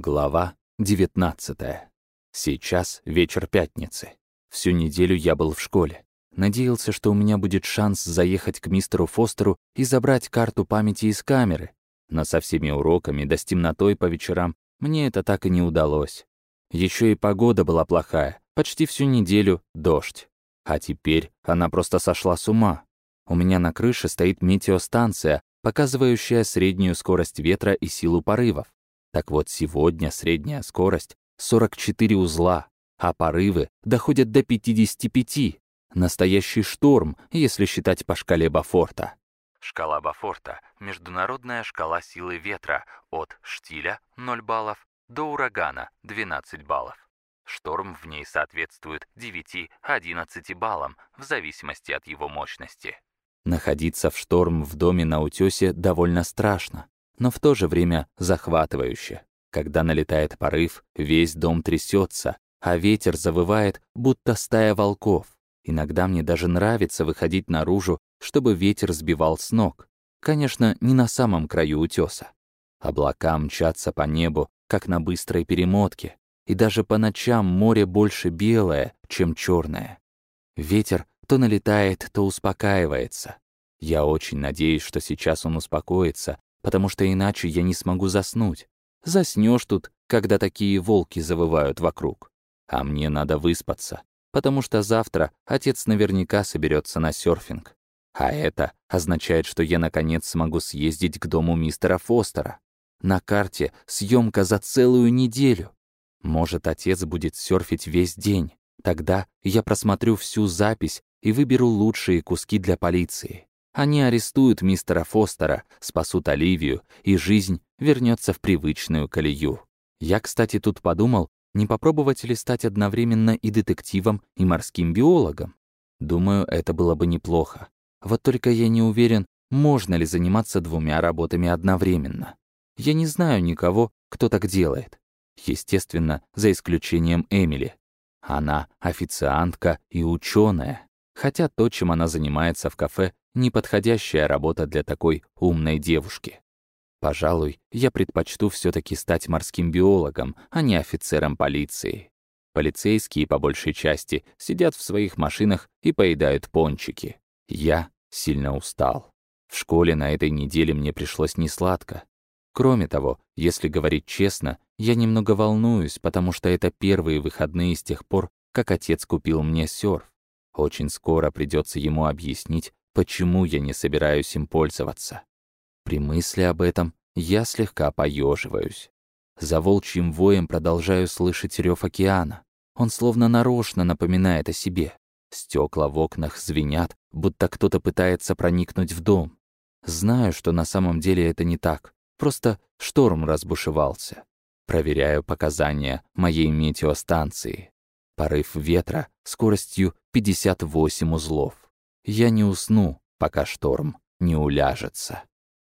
Глава 19. Сейчас вечер пятницы. Всю неделю я был в школе. Надеялся, что у меня будет шанс заехать к мистеру Фостеру и забрать карту памяти из камеры. Но со всеми уроками да с темнотой по вечерам мне это так и не удалось. Еще и погода была плохая, почти всю неделю дождь. А теперь она просто сошла с ума. У меня на крыше стоит метеостанция, показывающая среднюю скорость ветра и силу порывов. Так вот, сегодня средняя скорость — 44 узла, а порывы доходят до 55. Настоящий шторм, если считать по шкале Бафорта. Шкала Бафорта — международная шкала силы ветра от штиля — 0 баллов до урагана — 12 баллов. Шторм в ней соответствует 9-11 баллам в зависимости от его мощности. Находиться в шторм в доме на утёсе довольно страшно но в то же время захватывающе. Когда налетает порыв, весь дом трясется, а ветер завывает, будто стая волков. Иногда мне даже нравится выходить наружу, чтобы ветер сбивал с ног. Конечно, не на самом краю утеса. Облака мчатся по небу, как на быстрой перемотке, и даже по ночам море больше белое, чем черное. Ветер то налетает, то успокаивается. Я очень надеюсь, что сейчас он успокоится, потому что иначе я не смогу заснуть. Заснешь тут, когда такие волки завывают вокруг. А мне надо выспаться, потому что завтра отец наверняка соберется на серфинг. А это означает, что я наконец смогу съездить к дому мистера Фостера. На карте съемка за целую неделю. Может, отец будет серфить весь день. Тогда я просмотрю всю запись и выберу лучшие куски для полиции. Они арестуют мистера Фостера, спасут Оливию, и жизнь вернется в привычную колею. Я, кстати, тут подумал, не попробовать ли стать одновременно и детективом, и морским биологом? Думаю, это было бы неплохо. Вот только я не уверен, можно ли заниматься двумя работами одновременно. Я не знаю никого, кто так делает. Естественно, за исключением Эмили. Она официантка и ученая. Хотя то, чем она занимается в кафе, неподходящая работа для такой умной девушки. Пожалуй, я предпочту все таки стать морским биологом, а не офицером полиции. Полицейские, по большей части, сидят в своих машинах и поедают пончики. Я сильно устал. В школе на этой неделе мне пришлось несладко. Кроме того, если говорить честно, я немного волнуюсь, потому что это первые выходные с тех пор, как отец купил мне серф. Очень скоро придется ему объяснить, почему я не собираюсь им пользоваться. При мысли об этом я слегка поеживаюсь. За волчьим воем продолжаю слышать рев океана. Он словно нарочно напоминает о себе. Стекла в окнах звенят, будто кто-то пытается проникнуть в дом. Знаю, что на самом деле это не так. Просто шторм разбушевался. Проверяю показания моей метеостанции. Порыв ветра скоростью 58 узлов. Я не усну, пока шторм не уляжется.